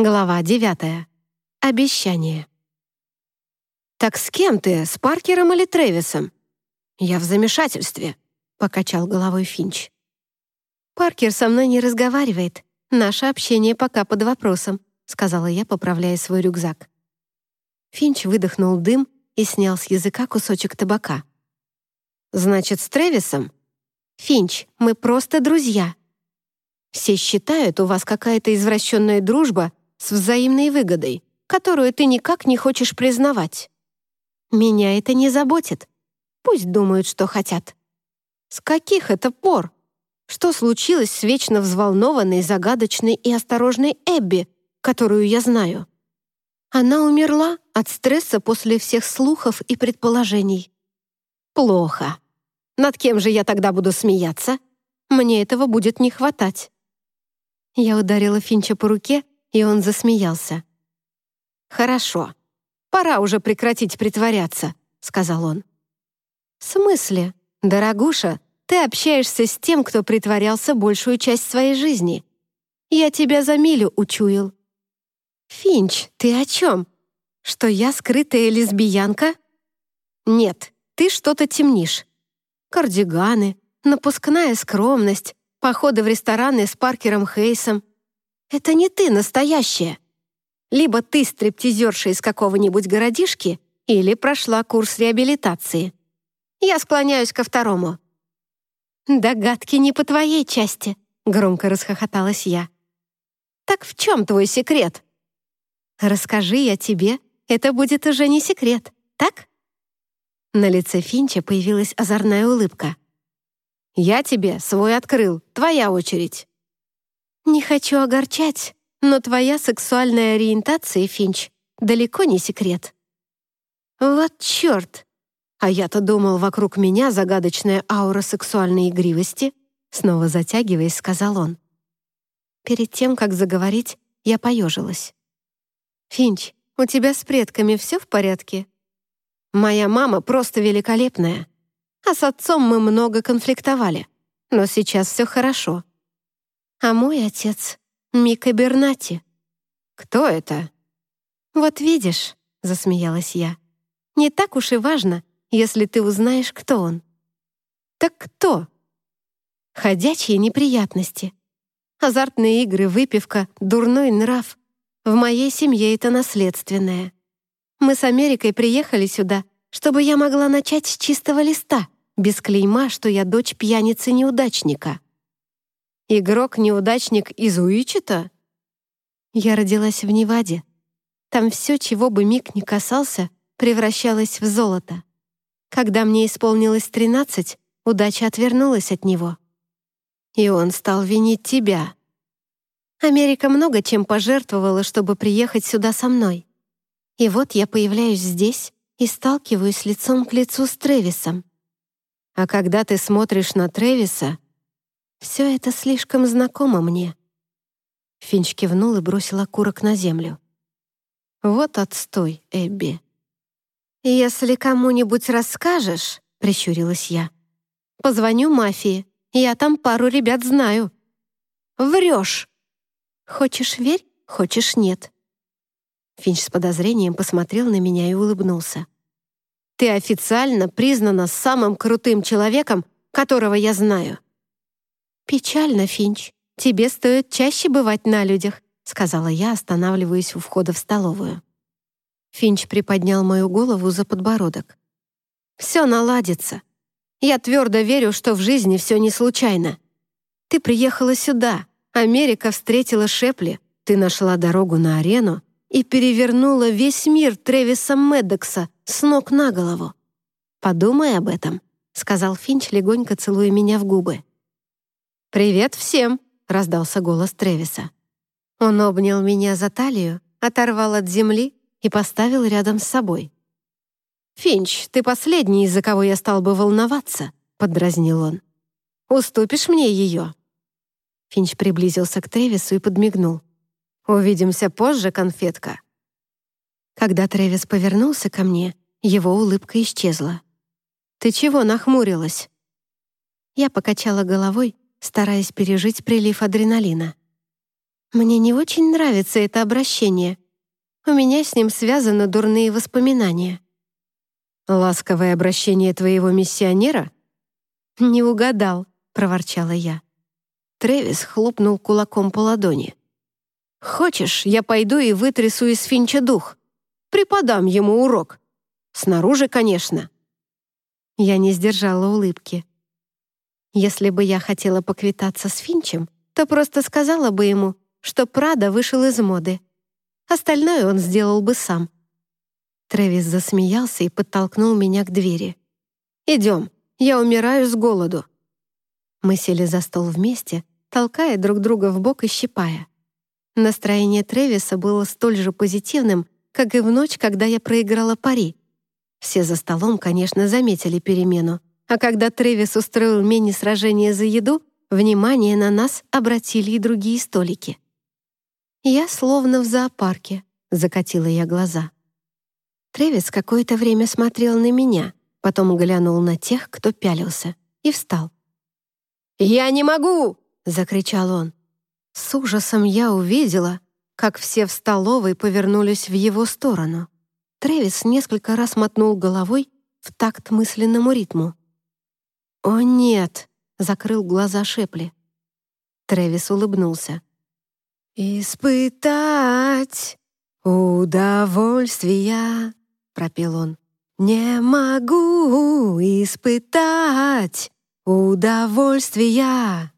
Глава девятая. Обещание. «Так с кем ты, с Паркером или Трэвисом?» «Я в замешательстве», — покачал головой Финч. «Паркер со мной не разговаривает. Наше общение пока под вопросом», — сказала я, поправляя свой рюкзак. Финч выдохнул дым и снял с языка кусочек табака. «Значит, с Трэвисом?» «Финч, мы просто друзья». «Все считают, у вас какая-то извращенная дружба с взаимной выгодой, которую ты никак не хочешь признавать. Меня это не заботит. Пусть думают, что хотят. С каких это пор? Что случилось с вечно взволнованной, загадочной и осторожной Эбби, которую я знаю? Она умерла от стресса после всех слухов и предположений. Плохо. Над кем же я тогда буду смеяться? Мне этого будет не хватать. Я ударила Финча по руке, и он засмеялся. «Хорошо, пора уже прекратить притворяться», — сказал он. «В смысле? Дорогуша, ты общаешься с тем, кто притворялся большую часть своей жизни. Я тебя за милю учуял». «Финч, ты о чем? Что я скрытая лесбиянка?» «Нет, ты что-то темнишь. Кардиганы, напускная скромность, походы в рестораны с Паркером Хейсом, это не ты настоящая. Либо ты стриптизерша из какого-нибудь городишки, или прошла курс реабилитации. Я склоняюсь ко второму». «Догадки не по твоей части», — громко расхохоталась я. «Так в чем твой секрет?» «Расскажи я тебе, это будет уже не секрет, так?» На лице Финча появилась озорная улыбка. «Я тебе свой открыл, твоя очередь». «Не хочу огорчать, но твоя сексуальная ориентация, Финч, далеко не секрет». «Вот черт! А я-то думал, вокруг меня загадочная аура сексуальной игривости», снова затягиваясь, сказал он. Перед тем, как заговорить, я поежилась. «Финч, у тебя с предками все в порядке?» «Моя мама просто великолепная, а с отцом мы много конфликтовали, но сейчас все хорошо. А мой отец — Мика Бернати. Кто это? Вот видишь, — засмеялась я, — не так уж и важно, если ты узнаешь, кто он. Так кто? Ходячие неприятности. Азартные игры, выпивка, дурной нрав. В моей семье это наследственное. Мы с Америкой приехали сюда, чтобы я могла начать с чистого листа, без клейма, что я дочь пьяницы-неудачника. Игрок-неудачник из Уичета? Я родилась в Неваде. Там все, чего бы Мик не касался, превращалось в золото. Когда мне исполнилось 13, удача отвернулась от него. И он стал винить тебя. Америка много чем пожертвовала, чтобы приехать сюда со мной. И вот я появляюсь здесь и сталкиваюсь лицом к лицу с Тревисом. А когда ты смотришь на Тревиса, все это слишком знакомо мне». Финч кивнул и бросил окурок на землю. «Вот отстой, Эбби». «Если кому-нибудь расскажешь», — прищурилась я, «позвоню мафии, я там пару ребят знаю». «Врешь!» «Хочешь — верь, хочешь — нет». Финч с подозрением посмотрел на меня и улыбнулся. «Ты официально признана самым крутым человеком, которого я знаю». «Печально, Финч. Тебе стоит чаще бывать на людях», сказала я, останавливаясь у входа в столовую. Финч приподнял мою голову за подбородок. «Все наладится. Я твердо верю, что в жизни все не случайно. Ты приехала сюда, Америка встретила Шепли, ты нашла дорогу на арену и перевернула весь мир Тревиса Меддокса с ног на голову. Подумай об этом», — сказал Финч, легонько целуя меня в губы. «Привет всем!» — раздался голос Тревиса. Он обнял меня за талию, оторвал от земли и поставил рядом с собой. «Финч, ты последний, из-за кого я стал бы волноваться», — подразнил он. «Уступишь мне ее?» Финч приблизился к Тревису и подмигнул. «Увидимся позже, конфетка». Когда Тревис повернулся ко мне, его улыбка исчезла. «Ты чего нахмурилась?» Я покачала головой, стараясь пережить прилив адреналина. Мне не очень нравится это обращение. У меня с ним связаны дурные воспоминания. «Ласковое обращение твоего миссионера?» «Не угадал», — проворчала я. Трэвис хлопнул кулаком по ладони. «Хочешь, я пойду и вытрясу из Финча дух? Преподам ему урок. Снаружи, конечно». Я не сдержала улыбки. Если бы я хотела поквитаться с Финчем, то просто сказала бы ему, что Прада вышел из моды. Остальное он сделал бы сам. Трэвис засмеялся и подтолкнул меня к двери. «Идем, я умираю с голоду». Мы сели за стол вместе, толкая друг друга в бок и щипая. Настроение Трэвиса было столь же позитивным, как и в ночь, когда я проиграла пари. Все за столом, конечно, заметили перемену, а когда Трэвис устроил мини-сражение за еду, внимание на нас обратили и другие столики. «Я словно в зоопарке», — закатила я глаза. Тревис какое-то время смотрел на меня, потом глянул на тех, кто пялился, и встал. «Я не могу!» — закричал он. С ужасом я увидела, как все в столовой повернулись в его сторону. Тревис несколько раз мотнул головой в такт мысленному ритму. «О, нет!» — закрыл глаза Шепли. Тревис улыбнулся. «Испытать удовольствия пропел он. «Не могу испытать удовольствия.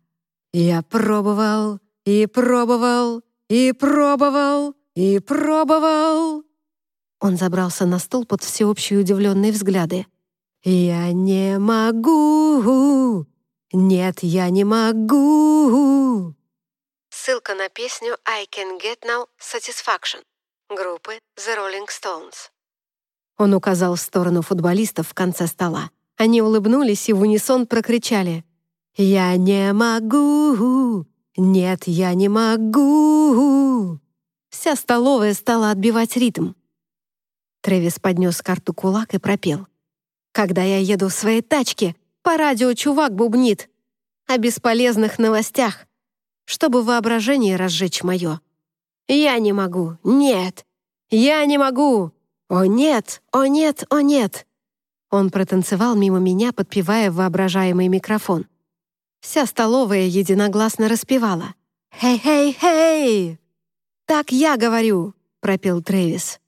Я пробовал и пробовал и пробовал и пробовал». Он забрался на стол под всеобщие удивленные взгляды. «Я не могу! Нет, я не могу!» Ссылка на песню «I Can Get No Satisfaction» группы The Rolling Stones. Он указал в сторону футболистов в конце стола. Они улыбнулись и в унисон прокричали «Я не могу! Нет, я не могу!» Вся столовая стала отбивать ритм. Трэвис поднес карту кулак и пропел. «Когда я еду в своей тачке, по радио чувак бубнит о бесполезных новостях, чтобы воображение разжечь мое. Я не могу, нет, я не могу, «О нет! О нет! О нет!» Он протанцевал мимо меня, подпевая воображаемый микрофон. Вся столовая единогласно распевала. «Хей-хей-хей!» «Так я говорю!» — пропел Трэвис.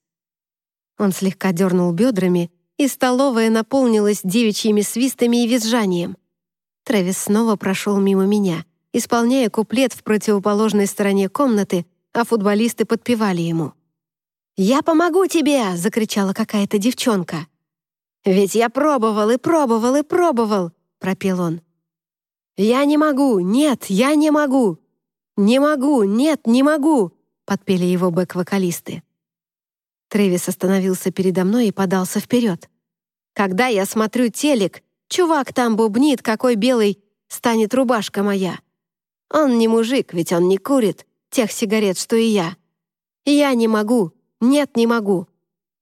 Он слегка дернул бедрами, и столовая наполнилась девичьими свистами и визжанием. Трэвис снова прошел мимо меня, исполняя куплет в противоположной стороне комнаты, а футболисты подпевали ему. «Я помогу тебе!» — закричала какая-то девчонка. «Ведь я пробовал и пробовал и пробовал!» — пропел он. «Я не могу! Нет, я не могу! Не могу! Нет, не могу!» — подпели его бэк-вокалисты. Трэвис остановился передо мной и подался вперед. «Когда я смотрю телек, чувак там бубнит, какой белый станет рубашка моя. Он не мужик, ведь он не курит тех сигарет, что и я. Я не могу, нет, не могу.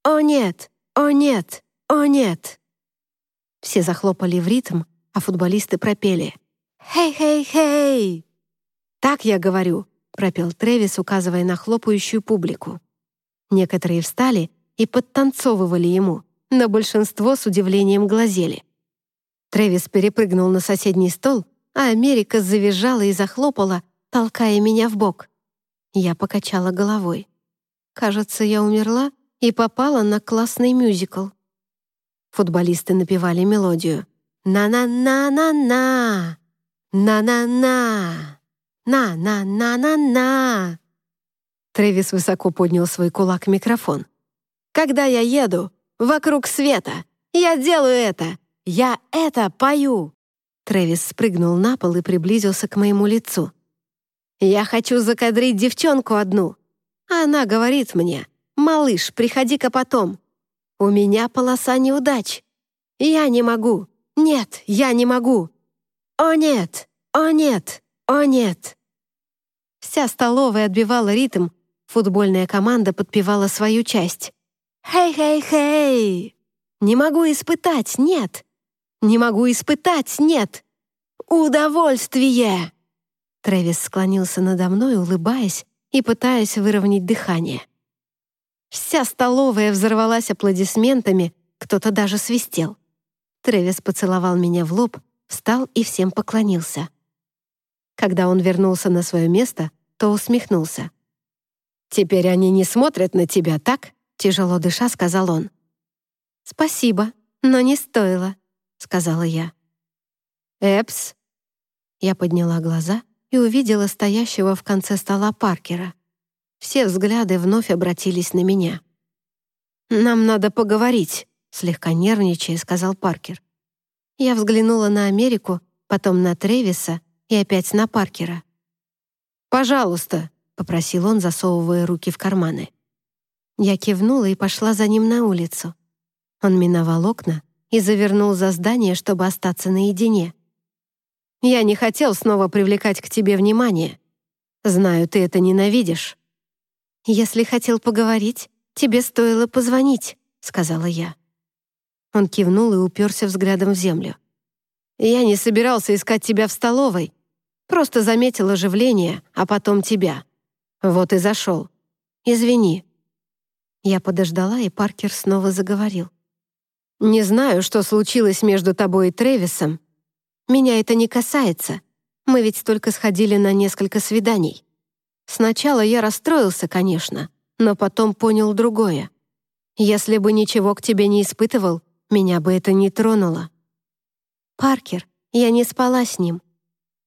О нет! О нет! О нет! Все захлопали в ритм, а футболисты пропели. «Хей-хей-хей!» «Так я говорю», — пропел Трэвис, указывая на хлопающую публику. Некоторые встали и подтанцовывали ему, но большинство с удивлением глазели. Трэвис перепрыгнул на соседний стол, а Америка завизжала и захлопала, толкая меня в бок. Я покачала головой. Кажется, я умерла и попала на классный мюзикл. Футболисты напевали мелодию. «На-на-на-на-на! На-на-на! На-на-на-на-на!» Трэвис высоко поднял свой кулак в микрофон. «Когда я еду вокруг света, я делаю это! Я это пою!» Трэвис спрыгнул на пол и приблизился к моему лицу. «Я хочу закадрить девчонку одну, она говорит мне, «Малыш, приходи-ка потом. У меня полоса неудач. Я не могу. Нет, я не могу. О нет, о нет, о нет». Вся столовая отбивала ритм, футбольная команда подпевала свою часть. «Хей-хей-хей! Не могу испытать, нет! Не могу испытать, нет! Удовольствие!» Трэвис склонился надо мной, улыбаясь, и пытаясь выровнять дыхание. Вся столовая взорвалась аплодисментами, кто-то даже свистел. Трэвис поцеловал меня в лоб, встал и всем поклонился. Когда он вернулся на свое место, то усмехнулся. «Теперь они не смотрят на тебя, так?» Тяжело дыша, сказал он. «Спасибо, но не стоило», — сказала я. «Эпс?» Я подняла глаза и увидела стоящего в конце стола Паркера. Все взгляды вновь обратились на меня. «Нам надо поговорить», — слегка нервничая сказал Паркер. Я взглянула на Америку, потом на Тревиса и опять на Паркера. «Пожалуйста», — попросил он, засовывая руки в карманы. Я кивнула и пошла за ним на улицу. Он миновал окна и завернул за здание, чтобы остаться наедине. «Я не хотел снова привлекать к тебе внимание. Знаю, ты это ненавидишь». «Если хотел поговорить, тебе стоило позвонить», — сказала я. Он кивнул и уперся взглядом в землю. «Я не собирался искать тебя в столовой. Просто заметил оживление, а потом тебя. Вот и зашел. Извини». Я подождала, и Паркер снова заговорил. «Не знаю, что случилось между тобой и Тревисом. Меня это не касается. Мы ведь только сходили на несколько свиданий. Сначала я расстроился, конечно, но потом понял другое. Если бы ничего к тебе не испытывал, меня бы это не тронуло. Паркер, я не спала с ним.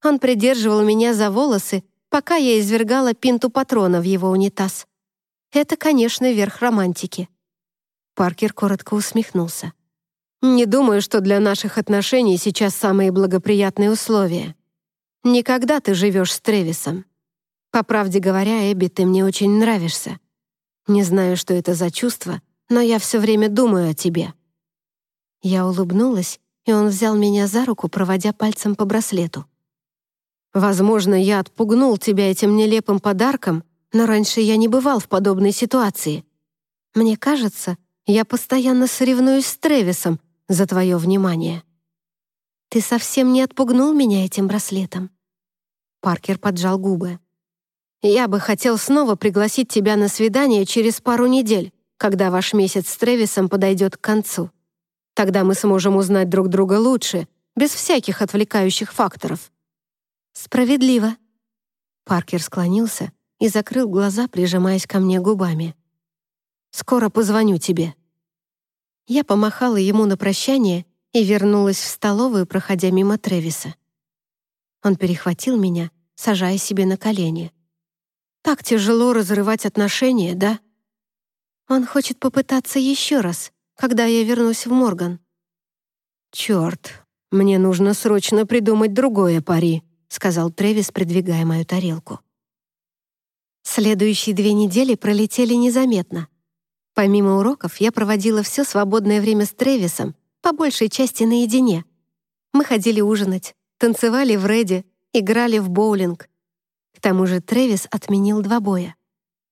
Он придерживал меня за волосы, пока я извергала пинту патрона в его унитаз. Это, конечно, верх романтики. Паркер коротко усмехнулся. «Не думаю, что для наших отношений сейчас самые благоприятные условия. Никогда ты живешь с Тревисом. По правде говоря, Эбби, ты мне очень нравишься. Не знаю, что это за чувство, но я все время думаю о тебе». Я улыбнулась, и он взял меня за руку, проводя пальцем по браслету. «Возможно, я отпугнул тебя этим нелепым подарком, но раньше я не бывал в подобной ситуации. Мне кажется, я постоянно соревнуюсь с Тревисом за твое внимание. Ты совсем не отпугнул меня этим браслетом. Паркер поджал губы. Я бы хотел снова пригласить тебя на свидание через пару недель, когда ваш месяц с Тревисом подойдет к концу. Тогда мы сможем узнать друг друга лучше, без всяких отвлекающих факторов. Справедливо. Паркер склонился и закрыл глаза, прижимаясь ко мне губами. «Скоро позвоню тебе». Я помахала ему на прощание и вернулась в столовую, проходя мимо Тревиса. Он перехватил меня, сажая себе на колени. «Так тяжело разрывать отношения, да?» «Он хочет попытаться еще раз, когда я вернусь в Морган». «Черт, мне нужно срочно придумать другое пари», сказал Тревис, придвигая мою тарелку. Следующие две недели пролетели незаметно. Помимо уроков, я проводила все свободное время с Тревисом, по большей части наедине. Мы ходили ужинать, танцевали в реде, играли в боулинг. К тому же Тревис отменил два боя.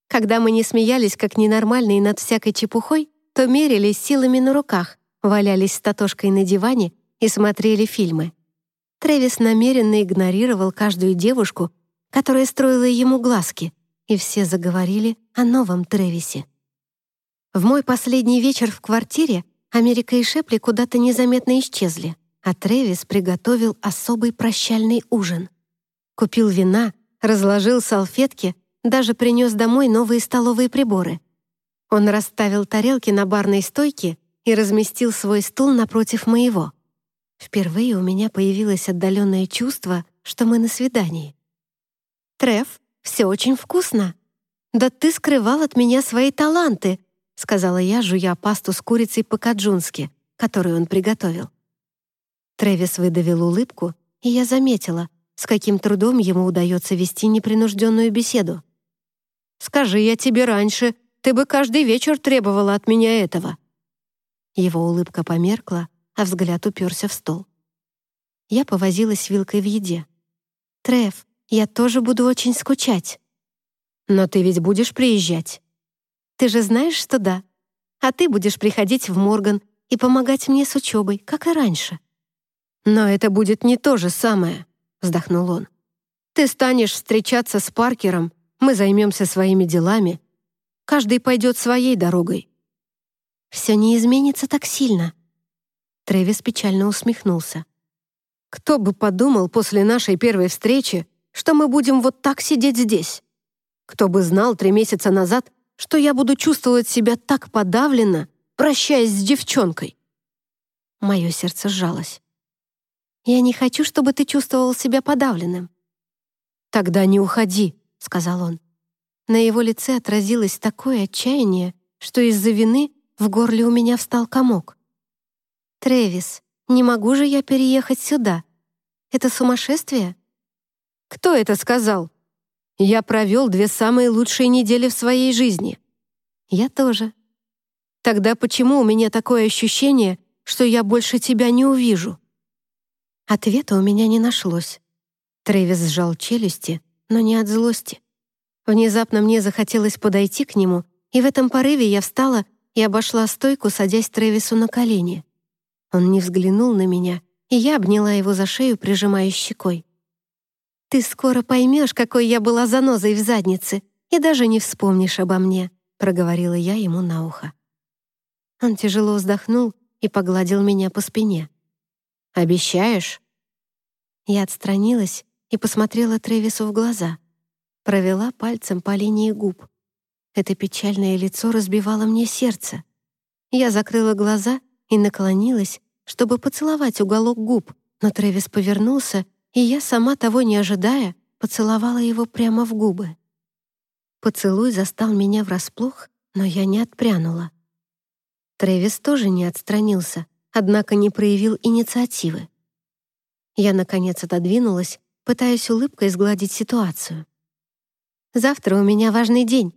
Когда мы не смеялись как ненормальные над всякой чепухой, то мерились силами на руках, валялись с Татошкой на диване и смотрели фильмы. Тревис намеренно игнорировал каждую девушку, которая строила ему глазки — и все заговорили о новом Тревисе. В мой последний вечер в квартире Америка и Шепли куда-то незаметно исчезли, а Тревис приготовил особый прощальный ужин. Купил вина, разложил салфетки, даже принес домой новые столовые приборы. Он расставил тарелки на барной стойке и разместил свой стул напротив моего. Впервые у меня появилось отдаленное чувство, что мы на свидании. «Треф, все очень вкусно. Да ты скрывал от меня свои таланты, сказала я, жуя пасту с курицей по-каджунски, которую он приготовил. Трэвис выдавил улыбку, и я заметила, с каким трудом ему удается вести непринужденную беседу. «Скажи я тебе раньше, ты бы каждый вечер требовала от меня этого». Его улыбка померкла, а взгляд уперся в стол. Я повозилась вилкой в еде. «Треф, я тоже буду очень скучать. Но ты ведь будешь приезжать. Ты же знаешь, что да. А ты будешь приходить в Морган и помогать мне с учебой, как и раньше. Но это будет не то же самое, вздохнул он. Ты станешь встречаться с Паркером, Мы займемся своими делами. Каждый пойдет своей дорогой». «Все не изменится так сильно». Трэвис печально усмехнулся. «Кто бы подумал после нашей первой встречи, что мы будем вот так сидеть здесь? Кто бы знал три месяца назад, что я буду чувствовать себя так подавленно, прощаясь с девчонкой?» Мое сердце сжалось. «Я не хочу, чтобы ты чувствовал себя подавленным». «Тогда не уходи», — сказал он. На его лице отразилось такое отчаяние, что из-за вины в горле у меня встал комок. «Трэвис, не могу же я переехать сюда? Это сумасшествие?» «Кто это сказал?» «Я провел две самые лучшие недели в своей жизни». «Я тоже». «Тогда почему у меня такое ощущение, что я больше тебя не увижу?» Ответа у меня не нашлось. Трэвис сжал челюсти, но не от злости. Внезапно мне захотелось подойти к нему, и в этом порыве я встала и обошла стойку, садясь Трэвису на колени. Он не взглянул на меня, и я обняла его за шею, прижимая щекой. «Ты скоро поймешь, какой я была занозой в заднице, и даже не вспомнишь обо мне», — проговорила я ему на ухо. Он тяжело вздохнул и погладил меня по спине. «Обещаешь?» Я отстранилась и посмотрела Тревису в глаза. Провела пальцем по линии губ. Это печальное лицо разбивало мне сердце. Я закрыла глаза и наклонилась, чтобы поцеловать уголок губ, но Тревис повернулся, и я, сама того не ожидая, поцеловала его прямо в губы. Поцелуй застал меня врасплох, но я не отпрянула. Тревис тоже не отстранился, однако не проявил инициативы. Я, наконец, отодвинулась, пытаясь улыбкой сгладить ситуацию. «Завтра у меня важный день,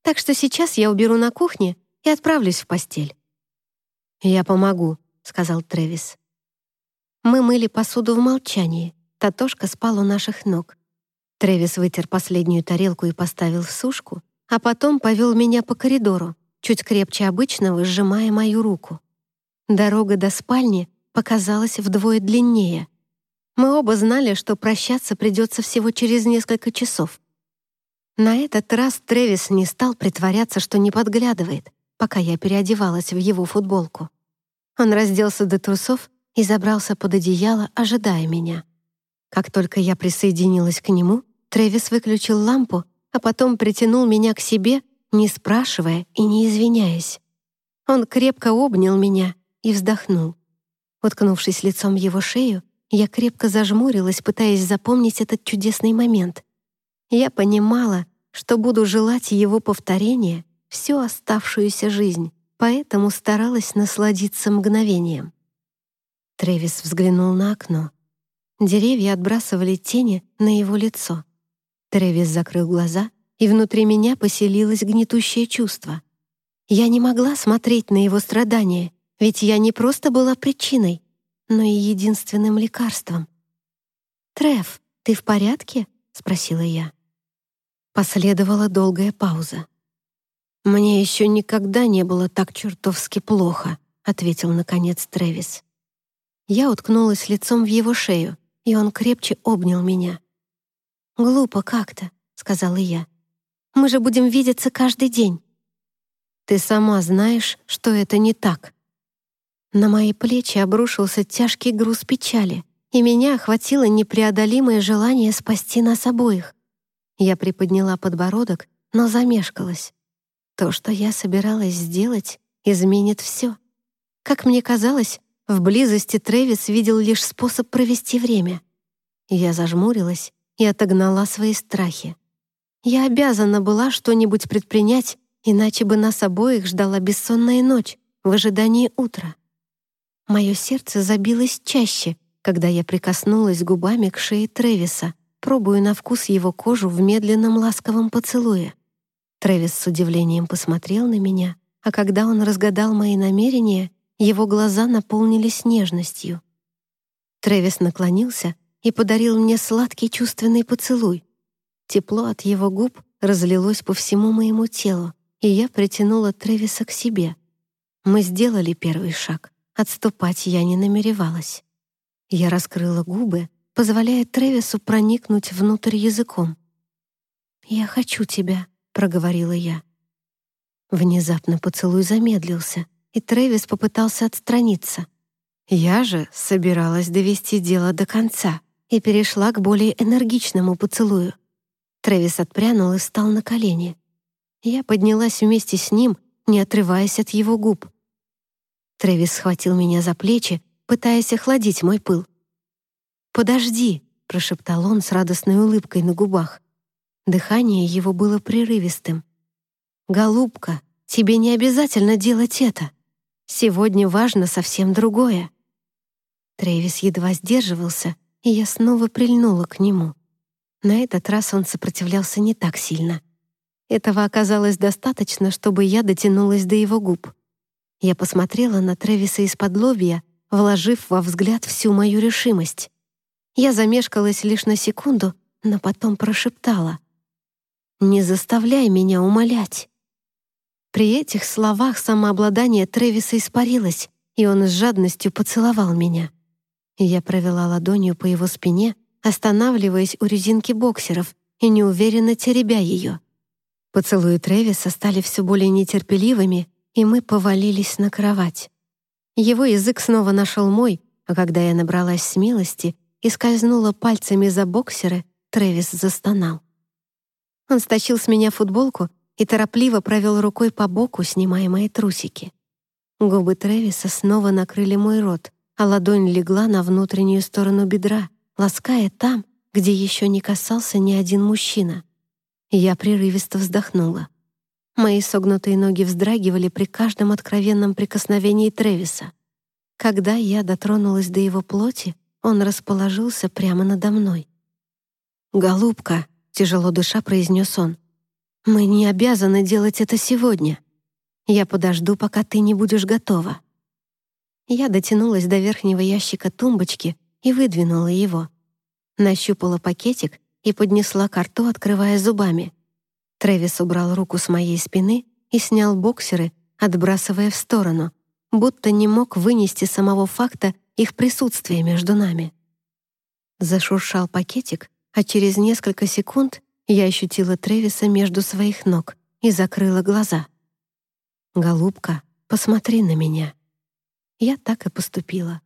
так что сейчас я уберу на кухне и отправлюсь в постель». «Я помогу», — сказал Трэвис. Мы мыли посуду в молчании. Татошка спал у наших ног. Трэвис вытер последнюю тарелку и поставил в сушку, а потом повел меня по коридору, чуть крепче обычного, сжимая мою руку. Дорога до спальни показалась вдвое длиннее. Мы оба знали, что прощаться придется всего через несколько часов. На этот раз Трэвис не стал притворяться, что не подглядывает, пока я переодевалась в его футболку. Он разделся до трусов и забрался под одеяло, ожидая меня. Как только я присоединилась к нему, Трэвис выключил лампу, а потом притянул меня к себе, не спрашивая и не извиняясь. Он крепко обнял меня и вздохнул. Уткнувшись лицом в его шею, я крепко зажмурилась, пытаясь запомнить этот чудесный момент. Я понимала, что буду желать его повторения всю оставшуюся жизнь, поэтому старалась насладиться мгновением. Трэвис взглянул на окно. Деревья отбрасывали тени на его лицо. Трэвис закрыл глаза, и внутри меня поселилось гнетущее чувство. Я не могла смотреть на его страдания, ведь я не просто была причиной, но и единственным лекарством. «Треф, ты в порядке?» — спросила я. Последовала долгая пауза. «Мне еще никогда не было так чертовски плохо», — ответил, наконец, Трэвис. Я уткнулась лицом в его шею, и он крепче обнял меня. «Глупо как-то», — сказала я. «Мы же будем видеться каждый день». «Ты сама знаешь, что это не так», на мои плечи обрушился тяжкий груз печали, и меня охватило непреодолимое желание спасти нас обоих. Я приподняла подбородок, но замешкалась. То, что я собиралась сделать, изменит все. Как мне казалось, в близости Трэвис видел лишь способ провести время. Я зажмурилась и отогнала свои страхи. Я обязана была что-нибудь предпринять, иначе бы нас обоих ждала бессонная ночь в ожидании утра. Мое сердце забилось чаще, когда я прикоснулась губами к шее Тревиса, пробуя на вкус его кожу в медленном ласковом поцелуе. Тревис с удивлением посмотрел на меня, а когда он разгадал мои намерения, его глаза наполнились нежностью. Тревис наклонился и подарил мне сладкий чувственный поцелуй. Тепло от его губ разлилось по всему моему телу, и я притянула Тревиса к себе. Мы сделали первый шаг. Отступать я не намеревалась. Я раскрыла губы, позволяя Тревису проникнуть внутрь языком. «Я хочу тебя», — проговорила я. Внезапно поцелуй замедлился, и Трэвис попытался отстраниться. Я же собиралась довести дело до конца и перешла к более энергичному поцелую. Трэвис отпрянул и встал на колени. Я поднялась вместе с ним, не отрываясь от его губ. Трэвис схватил меня за плечи, пытаясь охладить мой пыл. «Подожди», — прошептал он с радостной улыбкой на губах. Дыхание его было прерывистым. «Голубка, тебе не обязательно делать это. Сегодня важно совсем другое». Трэвис едва сдерживался, и я снова прильнула к нему. На этот раз он сопротивлялся не так сильно. Этого оказалось достаточно, чтобы я дотянулась до его губ. Я посмотрела на Трэвиса из-под лобья, вложив во взгляд всю мою решимость. Я замешкалась лишь на секунду, но потом прошептала. «Не заставляй меня умолять». При этих словах самообладание Трэвиса испарилось, и он с жадностью поцеловал меня. Я провела ладонью по его спине, останавливаясь у резинки боксеров и неуверенно теребя ее. Поцелуи Трэвиса стали все более нетерпеливыми, и мы повалились на кровать. Его язык снова нашел мой, а когда я набралась смелости и скользнула пальцами за боксеры, Трэвис застонал. Он стащил с меня футболку и торопливо провел рукой по боку, снимая мои трусики. Губы Трэвиса снова накрыли мой рот, а ладонь легла на внутреннюю сторону бедра, лаская там, где еще не касался ни один мужчина. Я прерывисто вздохнула. Мои согнутые ноги вздрагивали при каждом откровенном прикосновении Тревиса. Когда я дотронулась до его плоти, он расположился прямо надо мной. «Голубка», — тяжело дыша произнес он, — «мы не обязаны делать это сегодня. Я подожду, пока ты не будешь готова». Я дотянулась до верхнего ящика тумбочки и выдвинула его. Нащупала пакетик и поднесла к рту, открывая зубами. Трэвис убрал руку с моей спины и снял боксеры, отбрасывая в сторону, будто не мог вынести самого факта их присутствия между нами. Зашуршал пакетик, а через несколько секунд я ощутила Трэвиса между своих ног и закрыла глаза. «Голубка, посмотри на меня». Я так и поступила.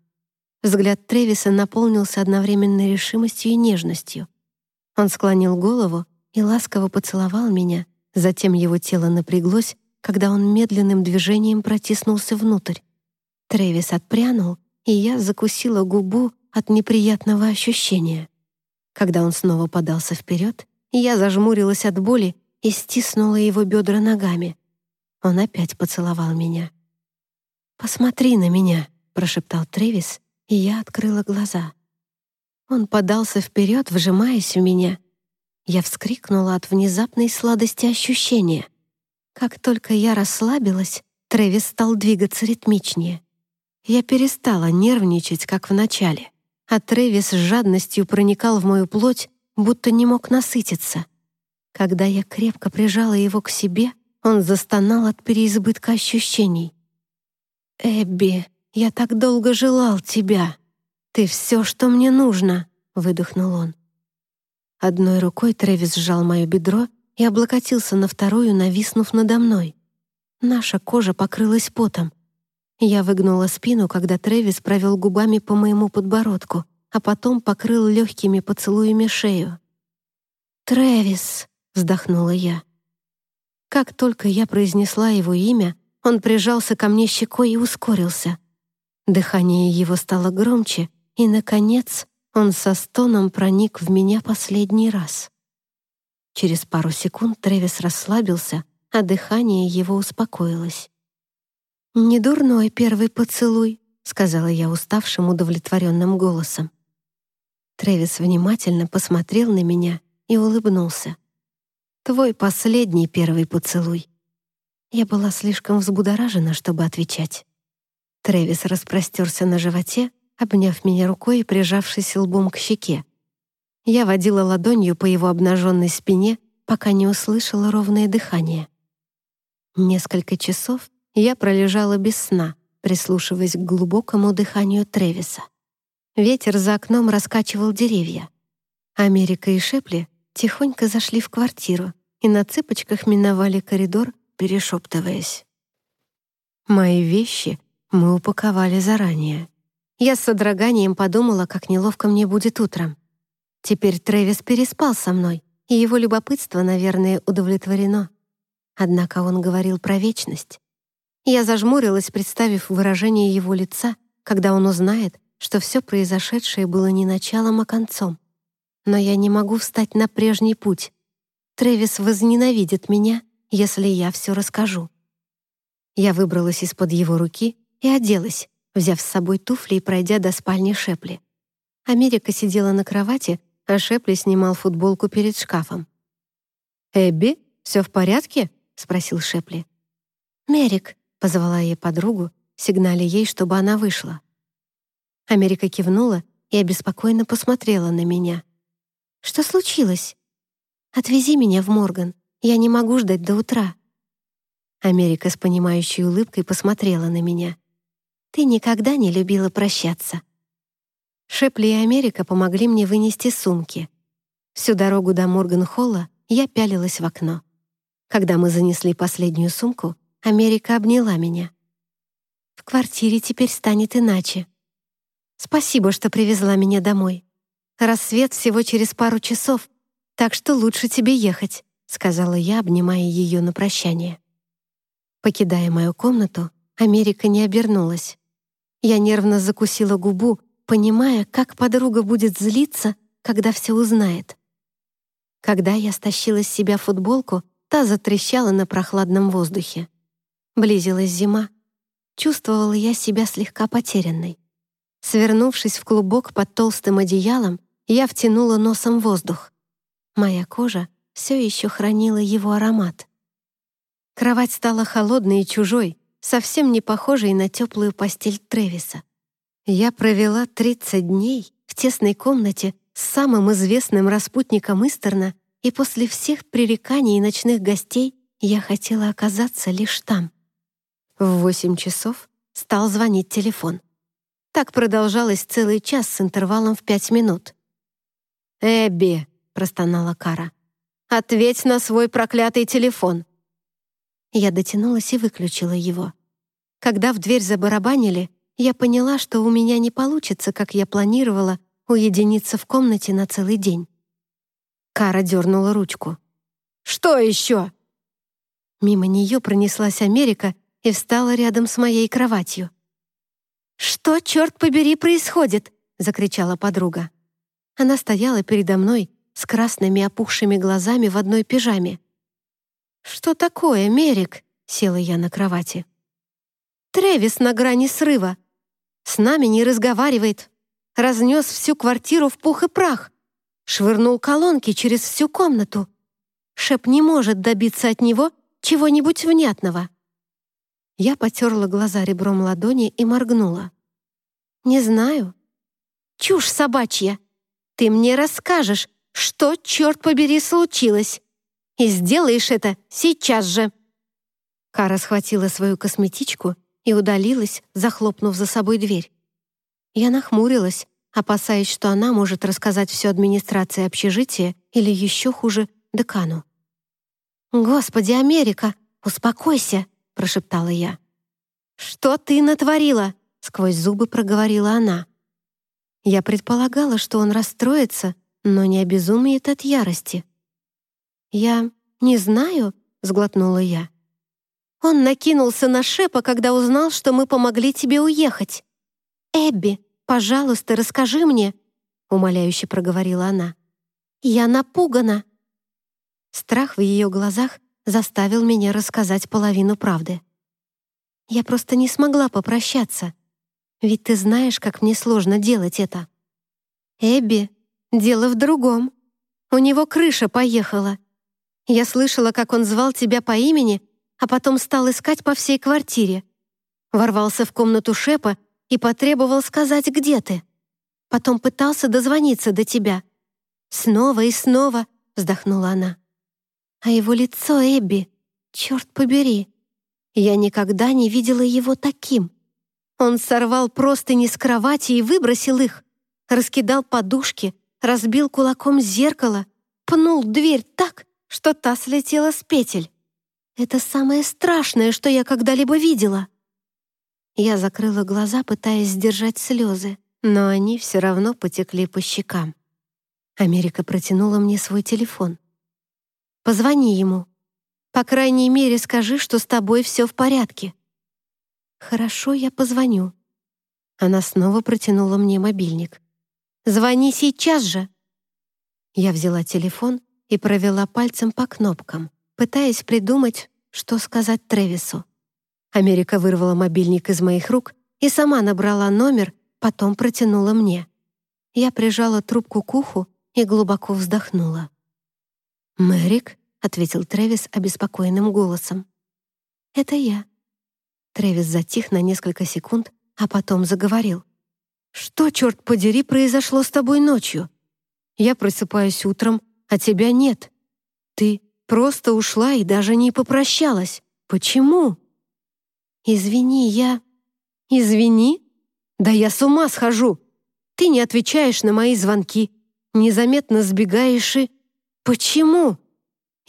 Взгляд Тревиса наполнился одновременной решимостью и нежностью. Он склонил голову и ласково поцеловал меня, затем его тело напряглось, когда он медленным движением протиснулся внутрь. Тревис отпрянул, и я закусила губу от неприятного ощущения. Когда он снова подался вперед, я зажмурилась от боли и стиснула его бедра ногами. Он опять поцеловал меня. «Посмотри на меня», — прошептал Тревис, и я открыла глаза. Он подался вперед, вжимаясь в меня. Я вскрикнула от внезапной сладости ощущения. Как только я расслабилась, Тревис стал двигаться ритмичнее. Я перестала нервничать, как в начале, а Тревис с жадностью проникал в мою плоть, будто не мог насытиться. Когда я крепко прижала его к себе, он застонал от переизбытка ощущений. «Эбби, я так долго желал тебя. Ты все, что мне нужно», — выдохнул он. Одной рукой Трэвис сжал мое бедро и облокотился на вторую, нависнув надо мной. Наша кожа покрылась потом. Я выгнула спину, когда Трэвис провел губами по моему подбородку, а потом покрыл легкими поцелуями шею. «Трэвис!» — вздохнула я. Как только я произнесла его имя, он прижался ко мне щекой и ускорился. Дыхание его стало громче, и, наконец, он со стоном проник в меня последний раз. Через пару секунд Трэвис расслабился, а дыхание его успокоилось. «Недурной первый поцелуй», — сказала я уставшим, удовлетворенным голосом. Трэвис внимательно посмотрел на меня и улыбнулся. «Твой последний первый поцелуй». Я была слишком взбудоражена, чтобы отвечать. Трэвис распростерся на животе, обняв меня рукой и прижавшись лбом к щеке. Я водила ладонью по его обнаженной спине, пока не услышала ровное дыхание. Несколько часов я пролежала без сна, прислушиваясь к глубокому дыханию Тревиса. Ветер за окном раскачивал деревья. Америка и Шепли Тихонько зашли в квартиру и на цыпочках миновали коридор, перешептываясь. Мои вещи мы упаковали заранее. Я с содроганием подумала, как неловко мне будет утром. Теперь Трэвис переспал со мной, и его любопытство, наверное, удовлетворено. Однако он говорил про вечность. Я зажмурилась, представив выражение его лица, когда он узнает, что все произошедшее было не началом, а концом. Но я не могу встать на прежний путь. Трэвис возненавидит меня, если я все расскажу. Я выбралась из-под его руки и оделась, взяв с собой туфли и пройдя до спальни Шепли. Америка сидела на кровати, а Шепли снимал футболку перед шкафом. «Эбби, все в порядке?» — спросил Шепли. «Мерик», — позвала ей подругу, сигналя ей, чтобы она вышла. Америка кивнула и обеспокоенно посмотрела на меня. «Что случилось?» «Отвези меня в Морган. Я не могу ждать до утра». Америка с понимающей улыбкой посмотрела на меня. «Ты никогда не любила прощаться». Шепли и Америка помогли мне вынести сумки. Всю дорогу до Морган-Холла я пялилась в окно. Когда мы занесли последнюю сумку, Америка обняла меня. «В квартире теперь станет иначе. Спасибо, что привезла меня домой. Рассвет всего через пару часов, так что лучше тебе ехать», сказала я, обнимая ее на прощание. Покидая мою комнату, Америка не обернулась. Я нервно закусила губу, понимая, как подруга будет злиться, когда все узнает. Когда я стащила с себя футболку, та затрещала на прохладном воздухе. Близилась зима. Чувствовала я себя слегка потерянной. Свернувшись в клубок под толстым одеялом, я втянула носом воздух. Моя кожа все еще хранила его аромат. Кровать стала холодной и чужой, совсем не похожей на теплую постель Тревиса. Я провела 30 дней в тесной комнате с самым известным распутником Истерна, и после всех пререканий и ночных гостей я хотела оказаться лишь там. В восемь часов стал звонить телефон. Так продолжалось целый час с интервалом в пять минут. «Эбби», — простонала Кара, — «ответь на свой проклятый телефон». Я дотянулась и выключила его. Когда в дверь забарабанили, я поняла, что у меня не получится, как я планировала, уединиться в комнате на целый день. Кара дернула ручку. «Что еще?» Мимо нее пронеслась Америка и встала рядом с моей кроватью. «Что, черт побери, происходит?» — закричала подруга. Она стояла передо мной с красными опухшими глазами в одной пижаме. «Что такое, Мерик?» — села я на кровати. «Тревис на грани срыва. С нами не разговаривает. Разнес всю квартиру в пух и прах. Швырнул колонки через всю комнату. Шеп не может добиться от него чего-нибудь внятного». Я потерла глаза ребром ладони и моргнула. «Не знаю». «Чушь собачья! Ты мне расскажешь, что, черт побери, случилось!» И сделаешь это сейчас же!» Кара схватила свою косметичку и удалилась, захлопнув за собой дверь. Я нахмурилась, опасаясь, что она может рассказать все администрации общежития или еще хуже декану. «Господи, Америка, успокойся!» — прошептала я. «Что ты натворила?» — сквозь зубы проговорила она. Я предполагала, что он расстроится, но не обезумеет от ярости. «Я не знаю», — сглотнула я. «Он накинулся на Шепа, когда узнал, что мы помогли тебе уехать. Эбби, пожалуйста, расскажи мне», — умоляюще проговорила она. «Я напугана». Страх в ее глазах заставил меня рассказать половину правды. Я просто не смогла попрощаться. Ведь ты знаешь, как мне сложно делать это. Эбби, дело в другом. У него крыша поехала, я слышала, как он звал тебя по имени, а потом стал искать по всей квартире. Ворвался в комнату Шепа и потребовал сказать, где ты. Потом пытался дозвониться до тебя. Снова и снова, вздохнула она. А его лицо Эбби, черт побери. Я никогда не видела его таким. Он сорвал простыни с кровати и выбросил их, раскидал подушки, разбил кулаком зеркало — пнул дверь так, что та слетела с петель. Это самое страшное, что я когда-либо видела. Я закрыла глаза, пытаясь сдержать слезы, но они все равно потекли по щекам. Америка протянула мне свой телефон. «Позвони ему. По крайней мере, скажи, что с тобой все в порядке». «Хорошо, я позвоню». Она снова протянула мне мобильник. «Звони сейчас же!» Я взяла телефон и провела пальцем по кнопкам пытаясь придумать, что сказать Тревису. Америка вырвала мобильник из моих рук и сама набрала номер, потом протянула мне. Я прижала трубку к уху и глубоко вздохнула. «Мэрик?» — ответил Тревис обеспокоенным голосом. «Это я». Тревис затих на несколько секунд, а потом заговорил. «Что, черт подери, произошло с тобой ночью? Я просыпаюсь утром, а тебя нет. Ты Просто ушла и даже не попрощалась. Почему? Извини, я... Извини? Да я с ума схожу. Ты не отвечаешь на мои звонки, незаметно сбегаешь и... Почему?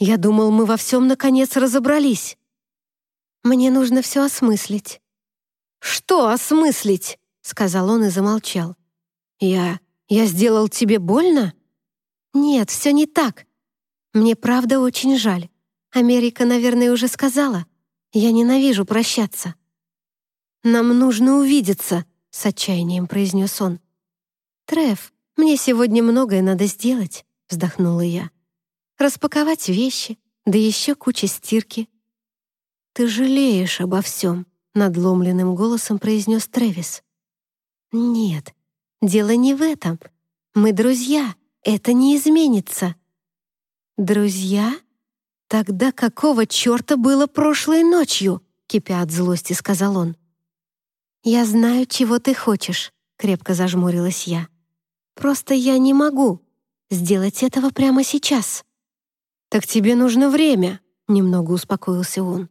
Я думал, мы во всем наконец разобрались. Мне нужно все осмыслить. «Что осмыслить?» — сказал он и замолчал. «Я... я сделал тебе больно?» «Нет, все не так. Мне правда очень жаль. Америка, наверное, уже сказала. Я ненавижу прощаться. «Нам нужно увидеться», — с отчаянием произнес он. «Треф, мне сегодня многое надо сделать», — вздохнула я. «Распаковать вещи, да еще куча стирки». «Ты жалеешь обо всем», — надломленным голосом произнес Тревис. «Нет, дело не в этом. Мы друзья, это не изменится». «Друзья? Тогда какого черта было прошлой ночью?» кипя от злости, сказал он. «Я знаю, чего ты хочешь», — крепко зажмурилась я. «Просто я не могу сделать этого прямо сейчас». «Так тебе нужно время», — немного успокоился он.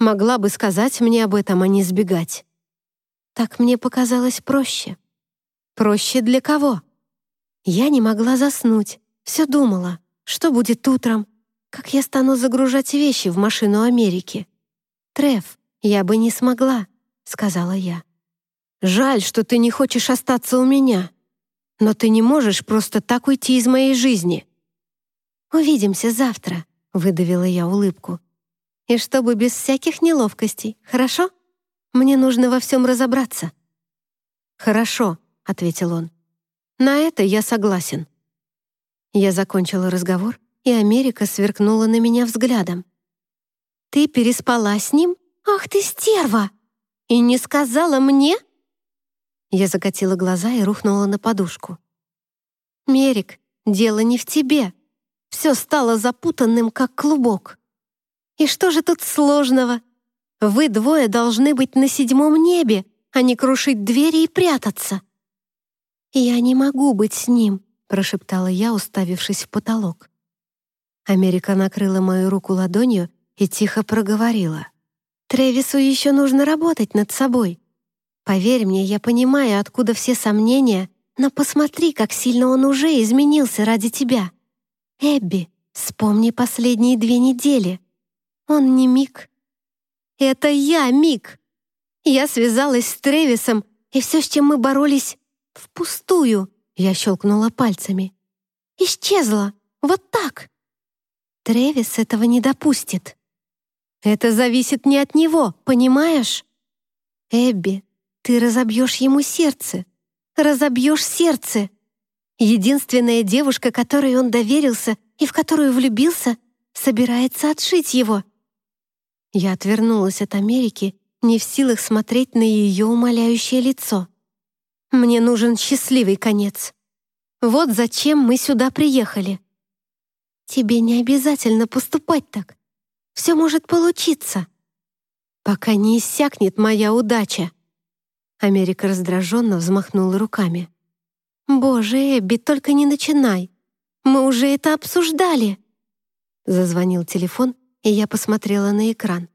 «Могла бы сказать мне об этом, а не сбегать». Так мне показалось проще. Проще для кого? Я не могла заснуть, все думала. Что будет утром? Как я стану загружать вещи в машину Америки? Треф, я бы не смогла, сказала я. Жаль, что ты не хочешь остаться у меня. Но ты не можешь просто так уйти из моей жизни. Увидимся завтра, выдавила я улыбку. И чтобы без всяких неловкостей, хорошо? Мне нужно во всем разобраться. Хорошо, ответил он. На это я согласен. Я закончила разговор, и Америка сверкнула на меня взглядом. «Ты переспала с ним? Ах ты стерва! И не сказала мне?» Я закатила глаза и рухнула на подушку. «Мерик, дело не в тебе. Все стало запутанным, как клубок. И что же тут сложного? Вы двое должны быть на седьмом небе, а не крушить двери и прятаться. Я не могу быть с ним, прошептала я, уставившись в потолок. Америка накрыла мою руку ладонью и тихо проговорила. «Тревису еще нужно работать над собой. Поверь мне, я понимаю, откуда все сомнения, но посмотри, как сильно он уже изменился ради тебя. Эбби, вспомни последние две недели. Он не Мик. Это я, Мик. Я связалась с Тревисом, и все, с чем мы боролись, впустую. Я щелкнула пальцами. «Исчезла! Вот так!» Тревис этого не допустит. Это зависит не от него, понимаешь? Эбби, ты разобьешь ему сердце. Разобьешь сердце. Единственная девушка, которой он доверился и в которую влюбился, собирается отшить его. Я отвернулась от Америки, не в силах смотреть на ее умоляющее лицо. Мне нужен счастливый конец. Вот зачем мы сюда приехали. Тебе не обязательно поступать так. Все может получиться. Пока не иссякнет моя удача. Америка раздраженно взмахнула руками. «Боже, Эбби, только не начинай. Мы уже это обсуждали». Зазвонил телефон, и я посмотрела на экран.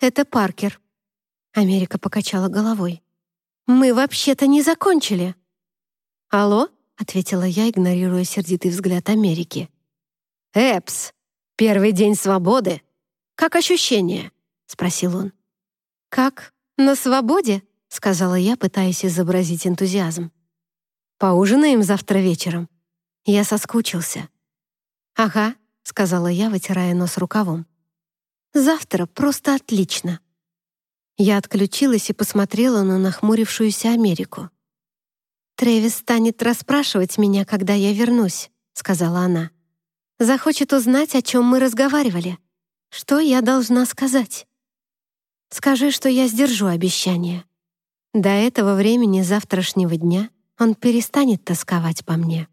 «Это Паркер». Америка покачала головой. Мы вообще-то не закончили». «Алло?» — ответила я, игнорируя сердитый взгляд Америки. «Эпс, первый день свободы. Как ощущение?» — спросил он. «Как? На свободе?» — сказала я, пытаясь изобразить энтузиазм. «Поужинаем завтра вечером. Я соскучился». «Ага», — сказала я, вытирая нос рукавом. «Завтра просто отлично». Я отключилась и посмотрела на нахмурившуюся Америку. «Трэвис станет расспрашивать меня, когда я вернусь», — сказала она. «Захочет узнать, о чем мы разговаривали. Что я должна сказать?» «Скажи, что я сдержу обещание. До этого времени завтрашнего дня он перестанет тосковать по мне».